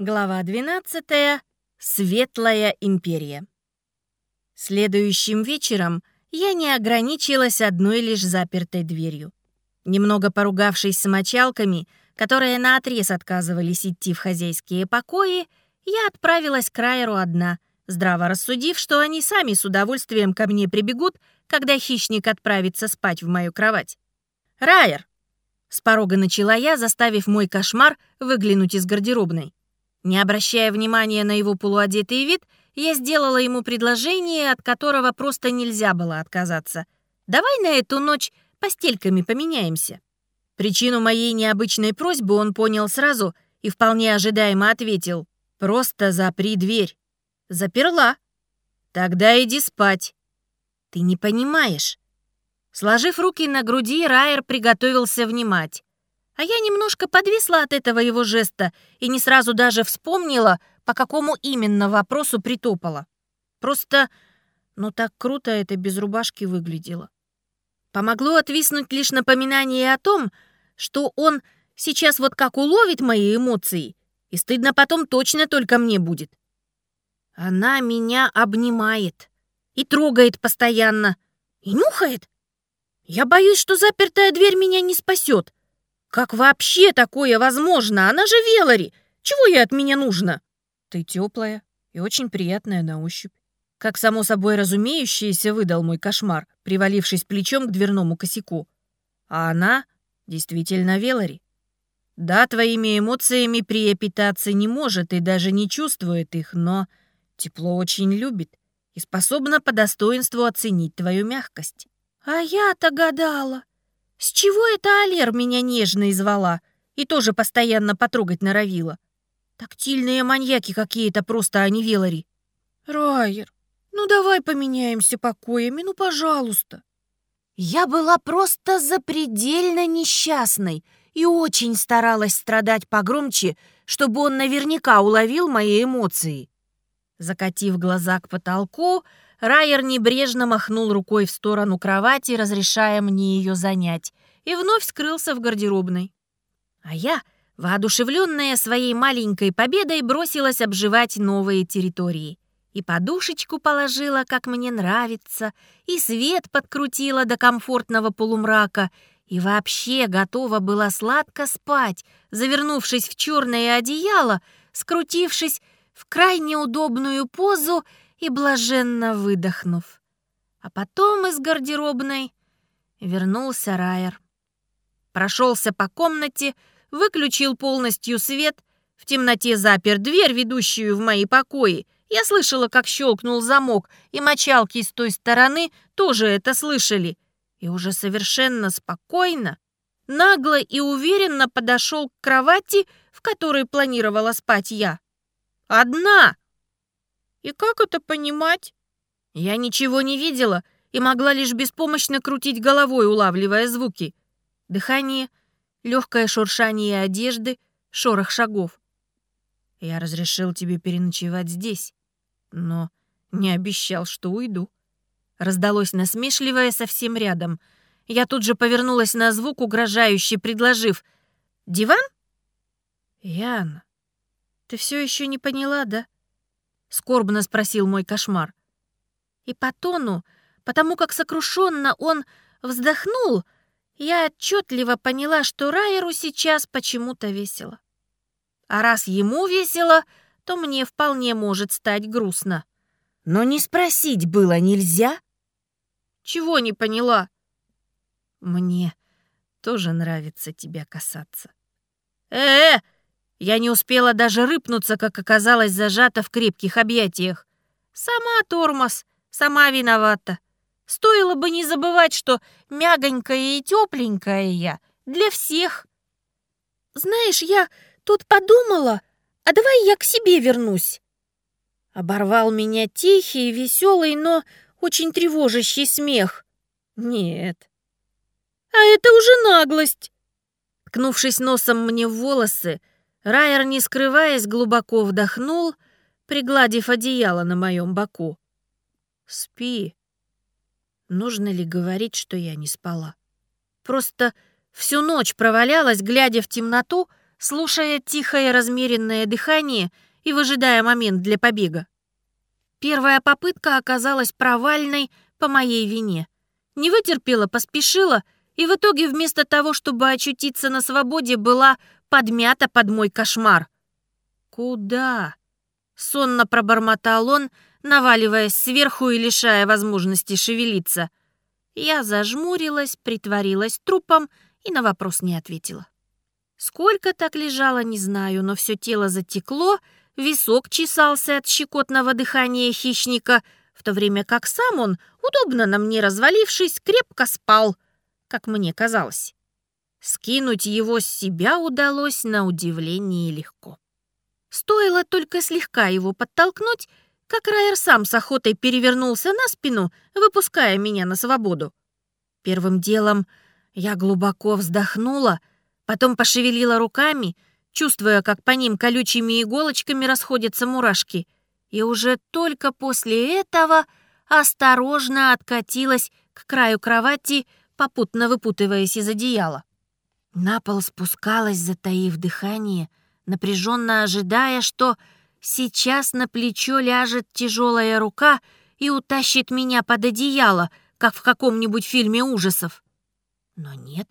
Глава 12. Светлая империя. Следующим вечером я не ограничилась одной лишь запертой дверью. Немного поругавшись с мочалками, которые наотрез отказывались идти в хозяйские покои, я отправилась к Райеру одна, здраво рассудив, что они сами с удовольствием ко мне прибегут, когда хищник отправится спать в мою кровать. «Райер!» — с порога начала я, заставив мой кошмар выглянуть из гардеробной. Не обращая внимания на его полуодетый вид, я сделала ему предложение, от которого просто нельзя было отказаться. «Давай на эту ночь постельками поменяемся». Причину моей необычной просьбы он понял сразу и вполне ожидаемо ответил. «Просто запри дверь». «Заперла». «Тогда иди спать». «Ты не понимаешь». Сложив руки на груди, Райер приготовился внимать. А я немножко подвисла от этого его жеста и не сразу даже вспомнила, по какому именно вопросу притопала. Просто, ну так круто это без рубашки выглядело. Помогло отвиснуть лишь напоминание о том, что он сейчас вот как уловит мои эмоции, и стыдно потом точно только мне будет. Она меня обнимает и трогает постоянно, и нюхает. Я боюсь, что запертая дверь меня не спасет. Как вообще такое возможно? Она же Велари. Чего ей от меня нужно? Ты теплая и очень приятная на ощупь. Как само собой разумеющееся выдал мой кошмар, привалившись плечом к дверному косяку. А она действительно Велари. Да, твоими эмоциями приепитаться не может и даже не чувствует их, но тепло очень любит и способна по достоинству оценить твою мягкость. А я-то гадала, с чего это Алер меня нежно звала и тоже постоянно потрогать норовила? Тактильные маньяки какие-то просто, а не Велари. Райер, ну давай поменяемся покоями, ну пожалуйста. Я была просто запредельно несчастной и очень старалась страдать погромче, чтобы он наверняка уловил мои эмоции. Закатив глаза к потолку, Райер небрежно махнул рукой в сторону кровати, разрешая мне ее занять, и вновь скрылся в гардеробной. А я, воодушевленная своей маленькой победой, бросилась обживать новые территории. И подушечку положила, как мне нравится, и свет подкрутила до комфортного полумрака, и вообще готова была сладко спать, завернувшись в черное одеяло, скрутившись в крайне удобную позу и блаженно выдохнув. А потом из гардеробной вернулся Райер. Прошелся по комнате, выключил полностью свет, в темноте запер дверь, ведущую в мои покои. Я слышала, как щелкнул замок, и мочалки с той стороны тоже это слышали. И уже совершенно спокойно, нагло и уверенно подошел к кровати, в которой планировала спать я. Одна! И как это понимать? Я ничего не видела и могла лишь беспомощно крутить головой, улавливая звуки. Дыхание, легкое шуршание одежды, шорох шагов. Я разрешил тебе переночевать здесь, но не обещал, что уйду. Раздалось насмешливое совсем рядом. Я тут же повернулась на звук, угрожающе предложив «Диван?» «Яна, ты все еще не поняла, да?» — скорбно спросил мой кошмар. И по тону, потому как сокрушенно он вздохнул, я отчетливо поняла, что Райеру сейчас почему-то весело. А раз ему весело, то мне вполне может стать грустно. Но не спросить было нельзя? Чего не поняла? Мне тоже нравится тебя касаться. Э-э! Я не успела даже рыпнуться, как оказалась зажата в крепких объятиях. Сама тормоз, сама виновата. Стоило бы не забывать, что мягонькая и тепленькая я для всех. Знаешь, я тут подумала, а давай я к себе вернусь. Оборвал меня тихий, веселый, но очень тревожащий смех. Нет. А это уже наглость. Ткнувшись носом мне в волосы, Райер, не скрываясь, глубоко вдохнул, пригладив одеяло на моем боку. «Спи. Нужно ли говорить, что я не спала? Просто всю ночь провалялась, глядя в темноту, слушая тихое размеренное дыхание и выжидая момент для побега. Первая попытка оказалась провальной по моей вине. Не вытерпела, поспешила, и в итоге вместо того, чтобы очутиться на свободе, была подмята под мой кошмар. «Куда?» — сонно пробормотал он, наваливаясь сверху и лишая возможности шевелиться. Я зажмурилась, притворилась трупом и на вопрос не ответила. Сколько так лежала, не знаю, но все тело затекло, висок чесался от щекотного дыхания хищника, в то время как сам он, удобно на мне развалившись, крепко спал, как мне казалось. Скинуть его с себя удалось на удивление легко. Стоило только слегка его подтолкнуть, как Райер сам с охотой перевернулся на спину, выпуская меня на свободу. Первым делом я глубоко вздохнула, потом пошевелила руками, чувствуя, как по ним колючими иголочками расходятся мурашки, и уже только после этого осторожно откатилась к краю кровати, попутно выпутываясь из одеяла. На пол спускалась, затаив дыхание, напряженно ожидая, что сейчас на плечо ляжет тяжелая рука и утащит меня под одеяло, как в каком-нибудь фильме ужасов. Но нет.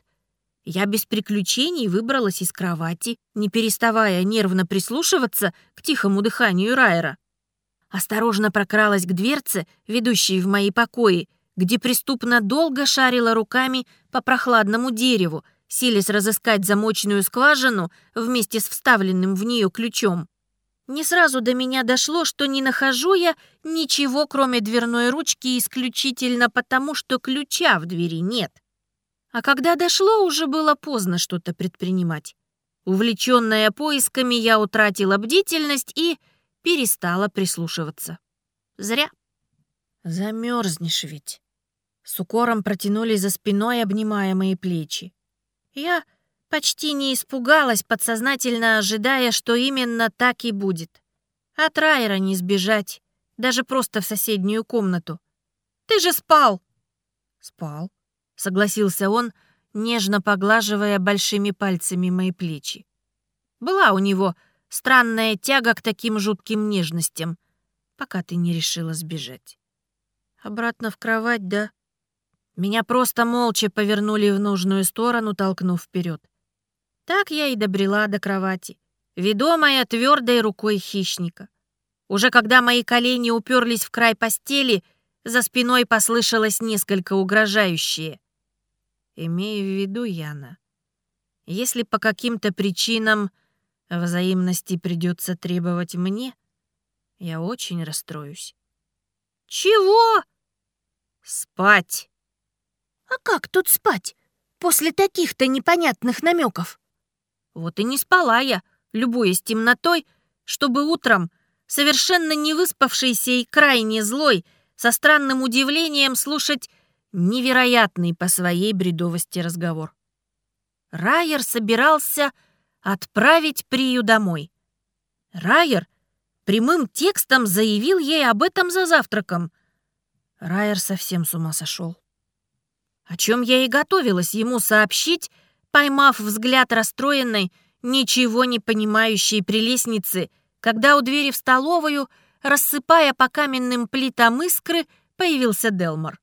Я без приключений выбралась из кровати, не переставая нервно прислушиваться к тихому дыханию Райера. Осторожно прокралась к дверце, ведущей в мои покои, где преступно долго шарила руками по прохладному дереву, силясь разыскать замочную скважину вместе с вставленным в нее ключом. Не сразу до меня дошло, что не нахожу я ничего, кроме дверной ручки, исключительно потому, что ключа в двери нет. А когда дошло, уже было поздно что-то предпринимать. Увлеченная поисками, я утратила бдительность и перестала прислушиваться. Зря. Замерзнешь ведь. С укором протянули за спиной, обнимая мои плечи. Я почти не испугалась, подсознательно ожидая, что именно так и будет. От Райера не сбежать, даже просто в соседнюю комнату. «Ты же спал!» «Спал», — согласился он, нежно поглаживая большими пальцами мои плечи. Была у него странная тяга к таким жутким нежностям, пока ты не решила сбежать. Обратно в кровать, да? Меня просто молча повернули в нужную сторону, толкнув вперед. Так я и добрела до кровати, ведомая твердой рукой хищника. Уже когда мои колени уперлись в край постели, за спиной послышалось несколько угрожающее. Имею в виду, Яна, если по каким-то причинам взаимности придется требовать мне, я очень расстроюсь. «Чего?» «Спать!» А как тут спать после таких-то непонятных намеков? Вот и не спала я, любуясь темнотой, чтобы утром, совершенно не выспавшийся и крайне злой, со странным удивлением слушать невероятный по своей бредовости разговор. Райер собирался отправить Прию домой. Райер прямым текстом заявил ей об этом за завтраком. Райер совсем с ума сошел о чем я и готовилась ему сообщить, поймав взгляд расстроенной, ничего не понимающей прелестницы, когда у двери в столовую, рассыпая по каменным плитам искры, появился Делмор.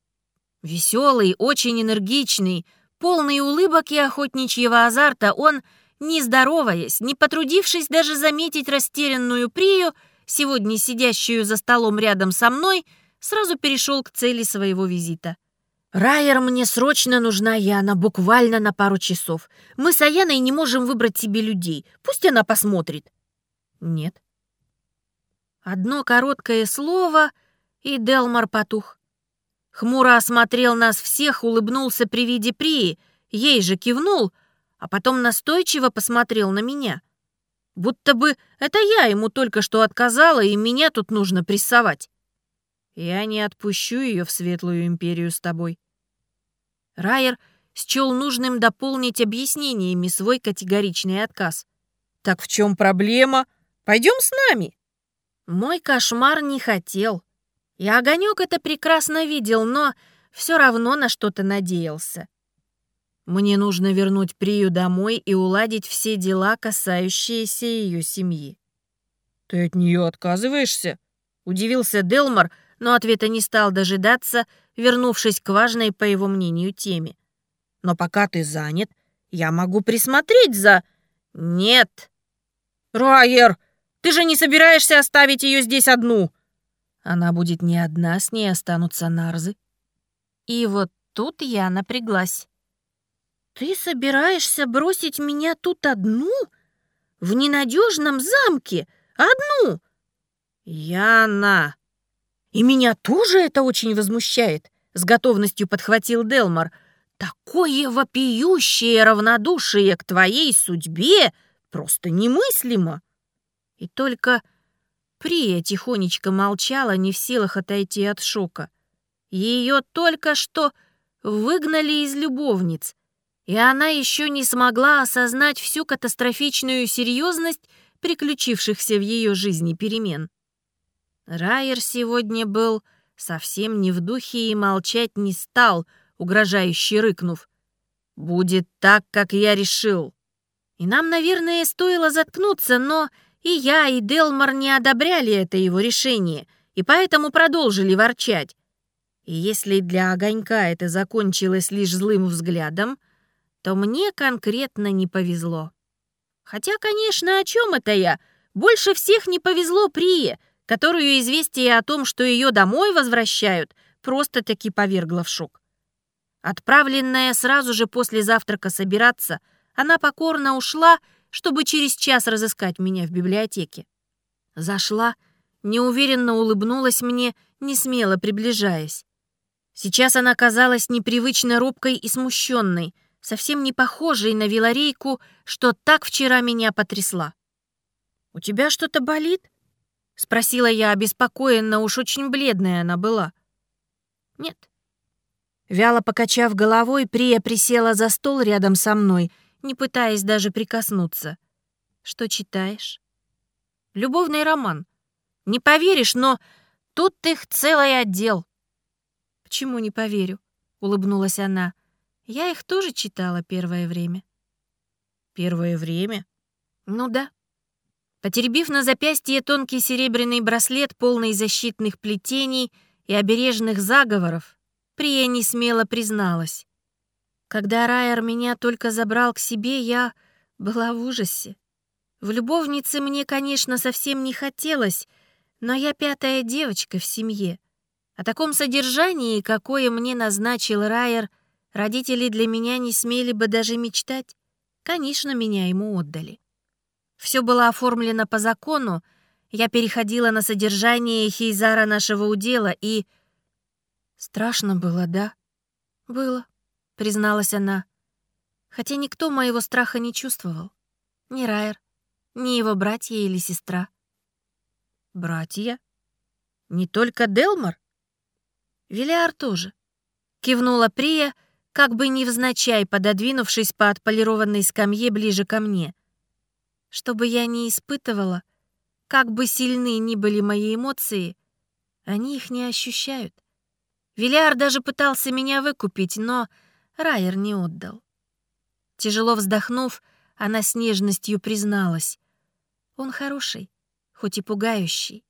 Веселый, очень энергичный, полный улыбок и охотничьего азарта, он, не здороваясь, не потрудившись даже заметить растерянную Прию, сегодня сидящую за столом рядом со мной, сразу перешел к цели своего визита. «Райер, мне срочно нужна Яна, буквально на пару часов. Мы с Аяной не можем выбрать себе людей. Пусть она посмотрит». «Нет». Одно короткое слово, и Делмар потух. Хмуро осмотрел нас всех, улыбнулся при виде Прии, ей же кивнул, а потом настойчиво посмотрел на меня. Будто бы это я ему только что отказала, и меня тут нужно прессовать. Я не отпущу ее в светлую империю с тобой. Райер счел нужным дополнить объяснениями свой категоричный отказ. «Так в чем проблема? Пойдем с нами!» Мой кошмар не хотел. И огонек это прекрасно видел, но все равно на что-то надеялся. Мне нужно вернуть Прию домой и уладить все дела, касающиеся ее семьи. «Ты от нее отказываешься?» — удивился Делмар, но ответа не стал дожидаться, вернувшись к важной, по его мнению, теме. «Но пока ты занят, я могу присмотреть за...» «Нет!» «Райер, ты же не собираешься оставить ее здесь одну?» Она будет не одна, с ней останутся нарзы. И вот тут я напряглась. «Ты собираешься бросить меня тут одну? В ненадежном замке? Одну?» «Яна!» «И меня тоже это очень возмущает», — с готовностью подхватил Делмар. «Такое вопиющее равнодушие к твоей судьбе просто немыслимо!» И только Прия тихонечко молчала, не в силах отойти от шока. Ее только что выгнали из любовниц, и она еще не смогла осознать всю катастрофичную серьезность приключившихся в ее жизни перемен. Райер сегодня был совсем не в духе и молчать не стал, угрожающе рыкнув. «Будет так, как я решил». И нам, наверное, стоило заткнуться, но и я, и Делмар не одобряли это его решение, и поэтому продолжили ворчать. И если для огонька это закончилось лишь злым взглядом, то мне конкретно не повезло. Хотя, конечно, о чем это я? Больше всех не повезло Прие, которую известие о том, что ее домой возвращают, просто-таки повергло в шок. Отправленная сразу же после завтрака собираться, она покорно ушла, чтобы через час разыскать меня в библиотеке. Зашла, неуверенно улыбнулась мне, не смело приближаясь. Сейчас она казалась непривычно робкой и смущенной, совсем не похожей на Виларейку, что так вчера меня потрясла. «У тебя что-то болит?» — спросила я обеспокоенно, уж очень бледная она была. «Нет». Вяло покачав головой, Прия присела за стол рядом со мной, не пытаясь даже прикоснуться. «Что читаешь?» «Любовный роман. Не поверишь, но тут их целый отдел». «Почему не поверю?» — улыбнулась она. Я их тоже читала первое время. Первое время? Ну да. Потеребив на запястье тонкий серебряный браслет, полный защитных плетений и обережных заговоров, Прия не смело призналась. Когда Райер меня только забрал к себе, я была в ужасе. В любовнице мне, конечно, совсем не хотелось, но я пятая девочка в семье. О таком содержании, какое мне назначил Райер — Родители для меня не смели бы даже мечтать. Конечно, меня ему отдали. Все было оформлено по закону, я переходила на содержание Хейзара нашего удела и... Страшно было, да? Было, призналась она. Хотя никто моего страха не чувствовал. Ни Райер, ни его братья или сестра. Братья? Не только Делмар? Велиар тоже. Кивнула Прия, как бы невзначай пододвинувшись по отполированной скамье ближе ко мне. Чтобы я не испытывала, как бы сильны ни были мои эмоции, они их не ощущают. Виляр даже пытался меня выкупить, но Райер не отдал. Тяжело вздохнув, она с нежностью призналась. Он хороший, хоть и пугающий.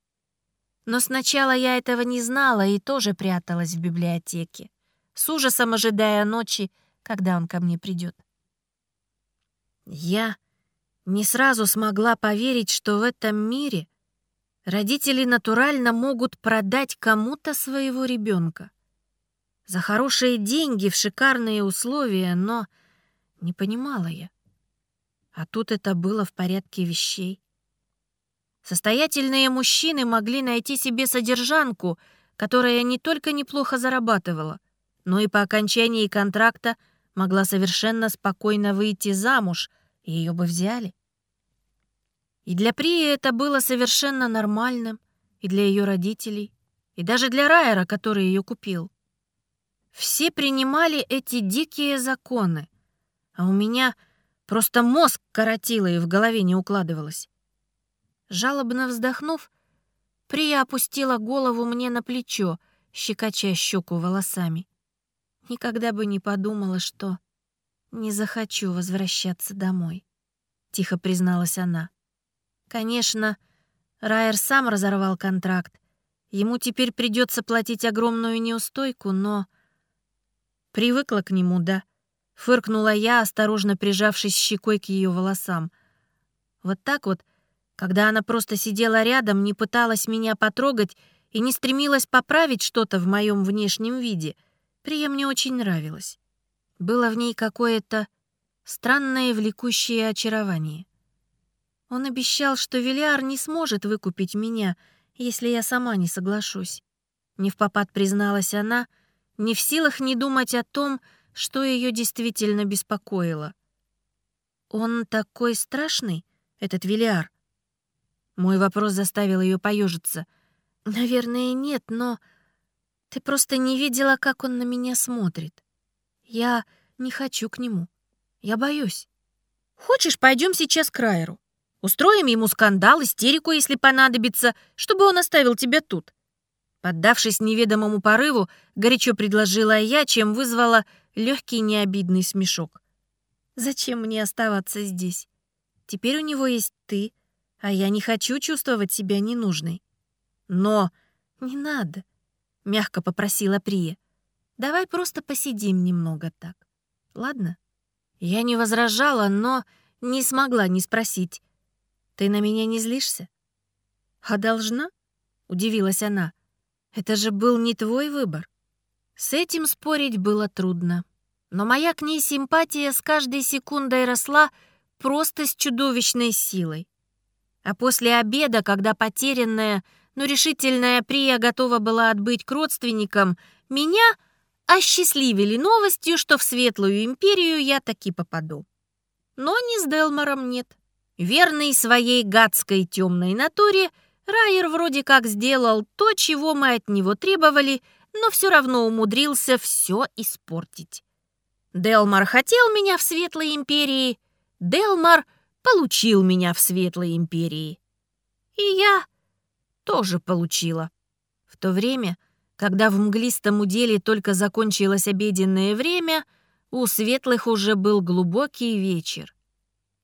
Но сначала я этого не знала и тоже пряталась в библиотеке с ужасом ожидая ночи, когда он ко мне придет. Я не сразу смогла поверить, что в этом мире родители натурально могут продать кому-то своего ребенка. За хорошие деньги, в шикарные условия, но не понимала я. А тут это было в порядке вещей. Состоятельные мужчины могли найти себе содержанку, которая не только неплохо зарабатывала, но и по окончании контракта могла совершенно спокойно выйти замуж, ее бы взяли. И для Прии это было совершенно нормальным, и для ее родителей, и даже для Райера, который ее купил. Все принимали эти дикие законы, а у меня просто мозг коротило и в голове не укладывалось. Жалобно вздохнув, Прия опустила голову мне на плечо, щекоча щеку волосами. Никогда бы не подумала, что... «Не захочу возвращаться домой», — тихо призналась она. «Конечно, Райер сам разорвал контракт. Ему теперь придется платить огромную неустойку, но...» «Привыкла к нему, да?» — фыркнула я, осторожно прижавшись щекой к ее волосам. Вот так вот, когда она просто сидела рядом, не пыталась меня потрогать и не стремилась поправить что-то в моем внешнем виде, Прия мне очень нравилась. Было в ней какое-то странное влекущее очарование. Он обещал, что Велиар не сможет выкупить меня, если я сама не соглашусь. Не в попад призналась она, не в силах не думать о том, что ее действительно беспокоило. «Он такой страшный, этот Велиар?» Мой вопрос заставил ее поежиться. «Наверное, нет, но ты просто не видела, как он на меня смотрит. Я не хочу к нему. Я боюсь. Хочешь, пойдем сейчас к Райеру? Устроим ему скандал, истерику, если понадобится, чтобы он оставил тебя тут. Поддавшись неведомому порыву, горячо предложила я, чем вызвала легкий необидный смешок. Зачем мне оставаться здесь? Теперь у него есть ты, а я не хочу чувствовать себя ненужной. Но не надо, мягко попросила Прия. Давай просто посидим немного так. Ладно? Я не возражала, но не смогла не спросить. Ты на меня не злишься? А должна? Удивилась она. Это же был не твой выбор. С этим спорить было трудно. Но моя к ней симпатия с каждой секундой росла просто с чудовищной силой. А после обеда, когда потерянная, но решительная Прия готова была отбыть к родственникам, меня осчастливили новостью, что в Светлую Империю я таки попаду. Но не с Делмором нет. Верный своей гадской темной натуре, Райер вроде как сделал то, чего мы от него требовали, но все равно умудрился все испортить. Делмар хотел меня в Светлой Империи, Делмар получил меня в Светлой Империи. И я тоже получила. В то время, когда в мглистом уделе только закончилось обеденное время, у светлых уже был глубокий вечер.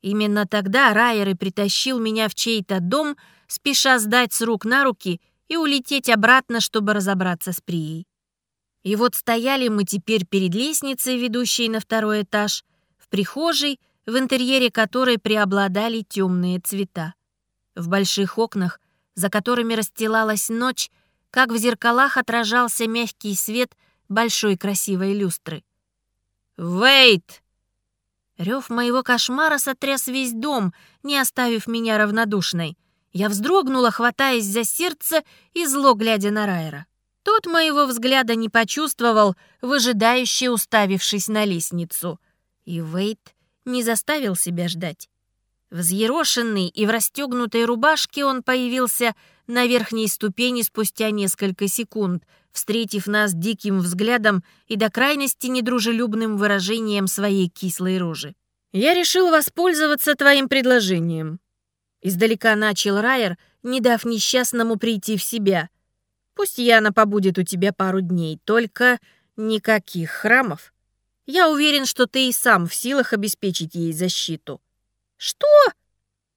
Именно тогда Райер и притащил меня в чей-то дом, спеша сдать с рук на руки и улететь обратно, чтобы разобраться с Прией. И вот стояли мы теперь перед лестницей, ведущей на второй этаж, в прихожей, в интерьере которой преобладали темные цвета. В больших окнах, за которыми расстилалась ночь, как в зеркалах отражался мягкий свет большой красивой люстры. «Вейт!» Рев моего кошмара сотряс весь дом, не оставив меня равнодушной. Я вздрогнула, хватаясь за сердце и зло глядя на Райера. Тот моего взгляда не почувствовал, выжидающе уставившись на лестницу. И Вейт не заставил себя ждать. Взъерошенный и в расстегнутой рубашке он появился на верхней ступени спустя несколько секунд, встретив нас диким взглядом и до крайности недружелюбным выражением своей кислой рожи. «Я решил воспользоваться твоим предложением». Издалека начал Райер, не дав несчастному прийти в себя. «Пусть Яна побудет у тебя пару дней, только никаких храмов. Я уверен, что ты и сам в силах обеспечить ей защиту». «Что?»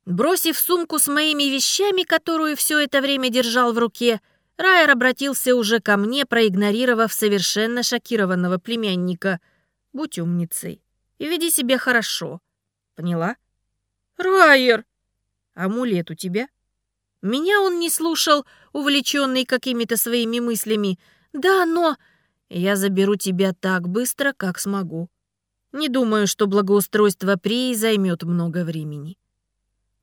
Бросив сумку с моими вещами, которую все это время держал в руке, Райер обратился уже ко мне, проигнорировав совершенно шокированного племянника. «Будь умницей и веди себя хорошо. Поняла?» «Райер!» «Амулет у тебя?» Меня он не слушал, увлеченный какими-то своими мыслями. «Да, но...» «Я заберу тебя так быстро, как смогу. Не думаю, что благоустройство Прии займет много времени.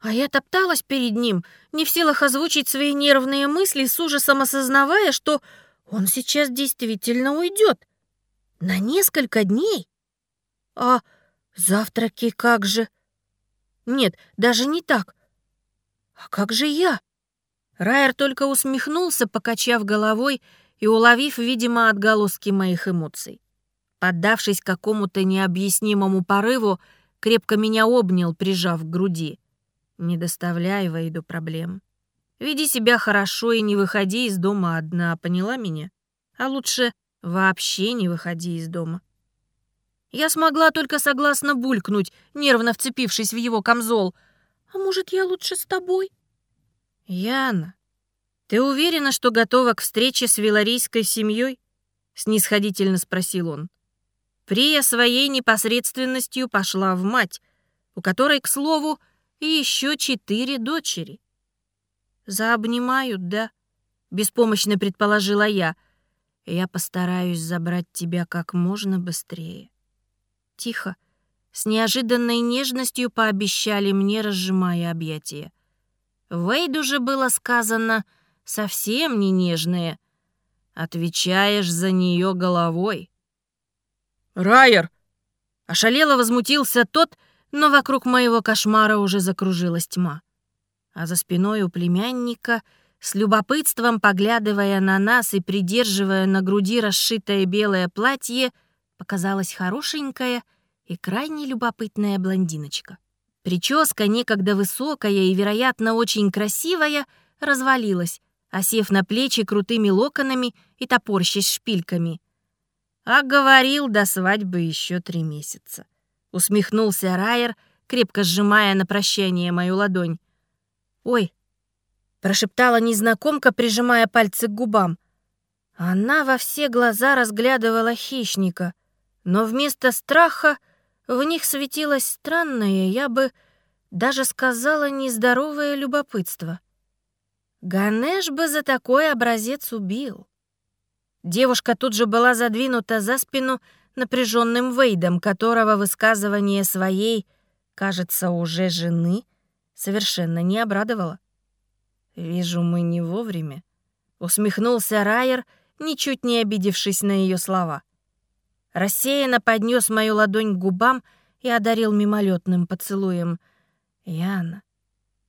А я топталась перед ним, не в силах озвучить свои нервные мысли, с ужасом осознавая, что он сейчас действительно уйдет. На несколько дней. А завтраки как же? Нет, даже не так. А как же я? Райер только усмехнулся, покачав головой и уловив, видимо, отголоски моих эмоций. Поддавшись какому-то необъяснимому порыву, крепко меня обнял, прижав к груди. «Не доставляй Вейду проблем. Веди себя хорошо и не выходи из дома одна, поняла меня? А лучше вообще не выходи из дома». Я смогла только согласно булькнуть, нервно вцепившись в его камзол. «А может, я лучше с тобой?» «Яна, ты уверена, что готова к встрече с виларийской семьей?» — снисходительно спросил он. Прия своей непосредственностью пошла в мать, у которой, к слову, еще четыре дочери. «Заобнимают, да?» — беспомощно предположила я. «Я постараюсь забрать тебя как можно быстрее». Тихо, с неожиданной нежностью пообещали мне, разжимая объятия. Вейду же было сказано совсем не нежное. «Отвечаешь за нее головой». «Райер!» Ошалело возмутился тот, но вокруг моего кошмара уже закружилась тьма. А за спиной у племянника, с любопытством поглядывая на нас и придерживая на груди расшитое белое платье, показалась хорошенькая и крайне любопытная блондиночка. Прическа, некогда высокая и, вероятно, очень красивая, развалилась, осев на плечи крутыми локонами и топорщись шпильками — а говорил до свадьбы еще три месяца. Усмехнулся Райер, крепко сжимая на прощание мою ладонь. «Ой!» — прошептала незнакомка, прижимая пальцы к губам. Она во все глаза разглядывала хищника, но вместо страха в них светилось странное, я бы даже сказала, нездоровое любопытство. Ганеш бы за такой образец убил. Девушка тут же была задвинута за спину напряженным Вейдом, которого высказывание своей, кажется, уже жены, совершенно не обрадовало. «Вижу, мы не вовремя», — усмехнулся Райер, ничуть не обидевшись на ее слова. Рассеянно поднес мою ладонь к губам и одарил мимолетным поцелуем. «Яна,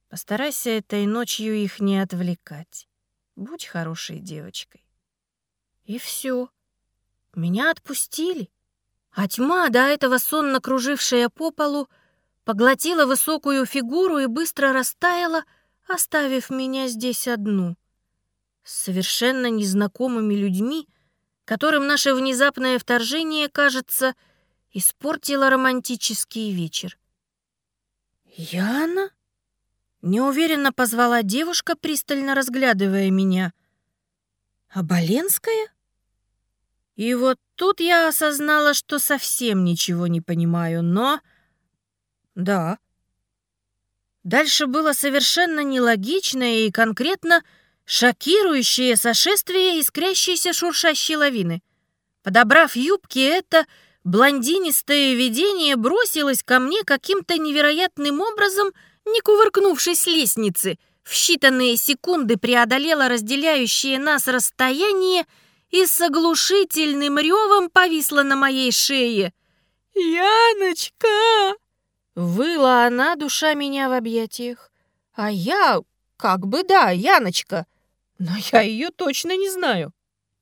постарайся этой ночью их не отвлекать. Будь хорошей девочкой». И все. Меня отпустили. А тьма, до этого сонно кружившая по полу, поглотила высокую фигуру и быстро растаяла, оставив меня здесь одну. С совершенно незнакомыми людьми, которым наше внезапное вторжение, кажется, испортило романтический вечер. «Яна?» — неуверенно позвала девушка, пристально разглядывая меня. «Оболенская?» И вот тут я осознала, что совсем ничего не понимаю, но... Да. Дальше было совершенно нелогичное и конкретно шокирующее сошествие искрящейся шуршащей лавины. Подобрав юбки, это блондинистое видение бросилось ко мне каким-то невероятным образом, не кувыркнувшись с лестницы, в считанные секунды преодолело разделяющее нас расстояние и с оглушительным ревом повисла на моей шее. «Яночка!» Выла она, душа меня в объятиях. А я, как бы да, Яночка, но я ее точно не знаю.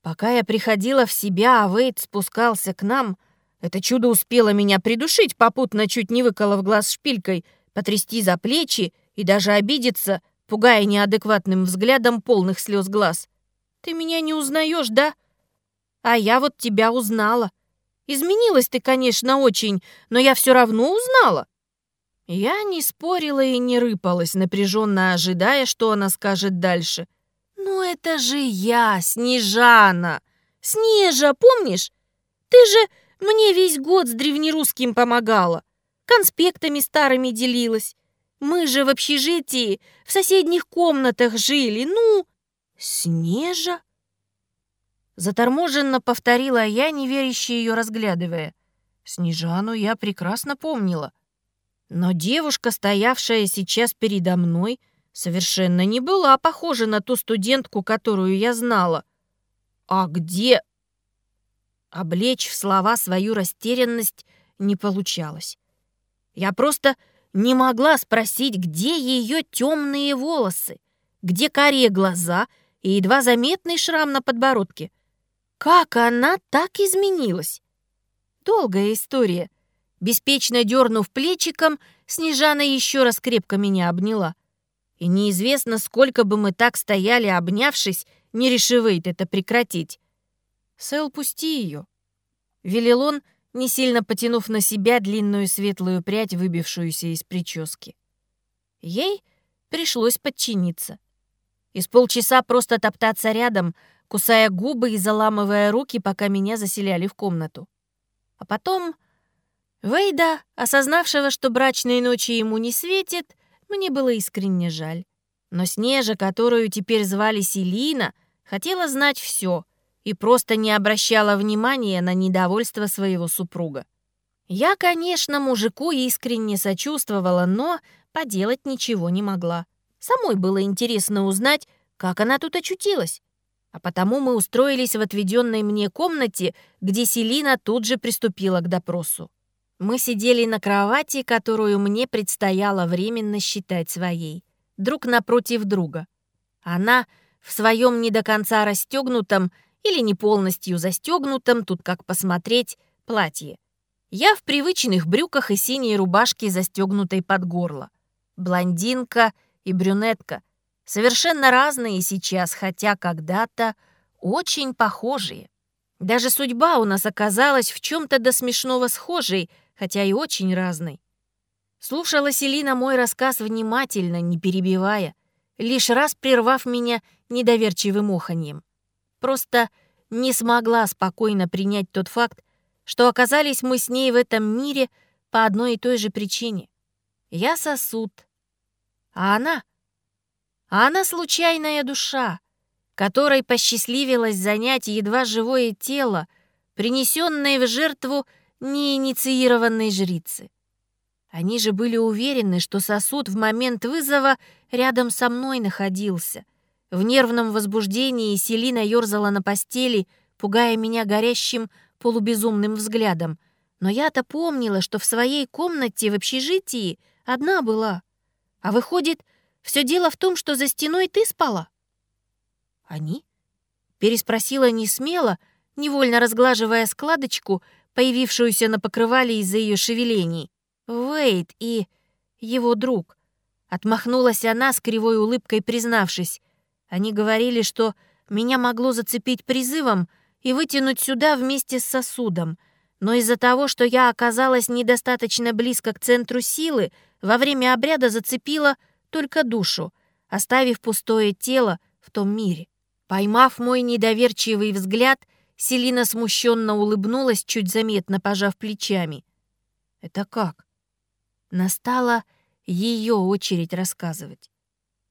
Пока я приходила в себя, а Вейд спускался к нам, это чудо успело меня придушить, попутно чуть не выколов глаз шпилькой, потрясти за плечи и даже обидеться, пугая неадекватным взглядом полных слез глаз. Ты меня не узнаешь, да? А я вот тебя узнала. Изменилась ты, конечно, очень, но я все равно узнала. Я не спорила и не рыпалась, напряженно ожидая, что она скажет дальше. «Ну это же я, Снежана! Снежа, помнишь? Ты же мне весь год с древнерусским помогала, конспектами старыми делилась. Мы же в общежитии в соседних комнатах жили, ну...» «Снежа?» Заторможенно повторила я, неверяще ее разглядывая. Снежану я прекрасно помнила. Но девушка, стоявшая сейчас передо мной, совершенно не была похожа на ту студентку, которую я знала. А где... Облечь в слова свою растерянность не получалось. Я просто не могла спросить, где ее темные волосы, где карие глаза и едва заметный шрам на подбородке. Как она так изменилась? Долгая история. Беспечно дернув плечиком, Снежана еще раз крепко меня обняла. И неизвестно, сколько бы мы так стояли, обнявшись, не решивает это прекратить. Сэл, пусти ее. Велел он, не сильно потянув на себя длинную светлую прядь, выбившуюся из прически. Ей пришлось подчиниться. Из полчаса просто топтаться рядом, кусая губы и заламывая руки, пока меня заселяли в комнату. А потом Вейда, осознавшего, что брачной ночи ему не светит, мне было искренне жаль. Но Снежа, которую теперь звали Селина, хотела знать все и просто не обращала внимания на недовольство своего супруга. Я, конечно, мужику искренне сочувствовала, но поделать ничего не могла. Самой было интересно узнать, как она тут очутилась. А потому мы устроились в отведенной мне комнате, где Селина тут же приступила к допросу. Мы сидели на кровати, которую мне предстояло временно считать своей, друг напротив друга. Она в своем не до конца расстегнутом или не полностью застегнутом, тут как посмотреть, платье. Я в привычных брюках и синей рубашке, застегнутой под горло. Блондинка и брюнетка. Совершенно разные сейчас, хотя когда-то очень похожие. Даже судьба у нас оказалась в чем-то до смешного схожей, хотя и очень разной. Слушала Селина мой рассказ внимательно, не перебивая, лишь раз прервав меня недоверчивым оханьем. Просто не смогла спокойно принять тот факт, что оказались мы с ней в этом мире по одной и той же причине. Я сосуд, а она? А она случайная душа, которой посчастливилось занять едва живое тело, принесенное в жертву неинициированной жрицы. Они же были уверены, что сосуд в момент вызова рядом со мной находился. В нервном возбуждении Селина ёрзала на постели, пугая меня горящим полубезумным взглядом. Но я-то помнила, что в своей комнате в общежитии одна была. А выходит, все дело в том, что за стеной ты спала? Они? Переспросила не смело, невольно разглаживая складочку, появившуюся на покрывале из-за ее шевелений. Вейт и его друг. Отмахнулась она с кривой улыбкой, признавшись. Они говорили, что меня могло зацепить призывом и вытянуть сюда вместе с сосудом. Но из-за того, что я оказалась недостаточно близко к центру силы, во время обряда зацепила только душу, оставив пустое тело в том мире. Поймав мой недоверчивый взгляд, Селина смущенно улыбнулась, чуть заметно пожав плечами. «Это как?» Настала ее очередь рассказывать.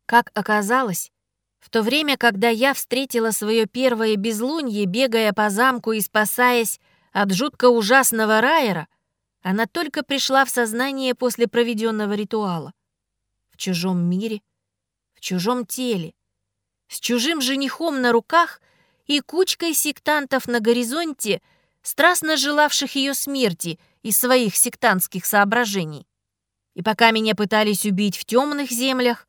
Как оказалось, в то время, когда я встретила свое первое безлунье, бегая по замку и спасаясь от жутко ужасного Райера, она только пришла в сознание после проведенного ритуала. В чужом мире, в чужом теле, с чужим женихом на руках и кучкой сектантов на горизонте, страстно желавших ее смерти из своих сектантских соображений. И пока меня пытались убить в темных землях,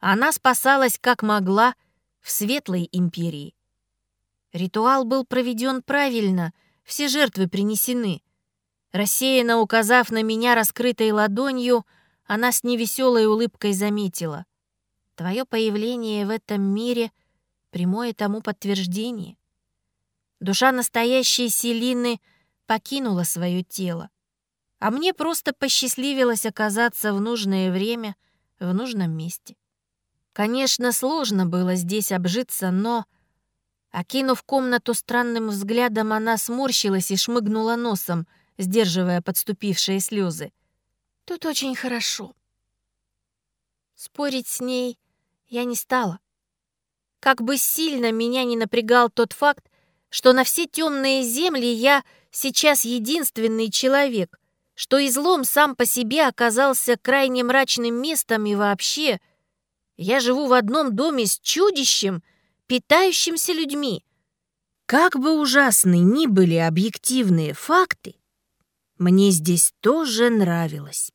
она спасалась как могла в светлой империи. Ритуал был проведен правильно, все жертвы принесены. Рассеянно указав на меня раскрытой ладонью, она с невеселой улыбкой заметила. «Твое появление в этом мире — прямое тому подтверждение. Душа настоящей Селины покинула свое тело а мне просто посчастливилось оказаться в нужное время в нужном месте. Конечно, сложно было здесь обжиться, но... Окинув комнату странным взглядом, она сморщилась и шмыгнула носом, сдерживая подступившие слезы. «Тут очень хорошо». Спорить с ней я не стала. Как бы сильно меня не напрягал тот факт, что на все темные земли я сейчас единственный человек — что излом сам по себе оказался крайне мрачным местом и вообще я живу в одном доме с чудищем, питающимся людьми. Как бы ужасны ни были объективные факты, мне здесь тоже нравилось.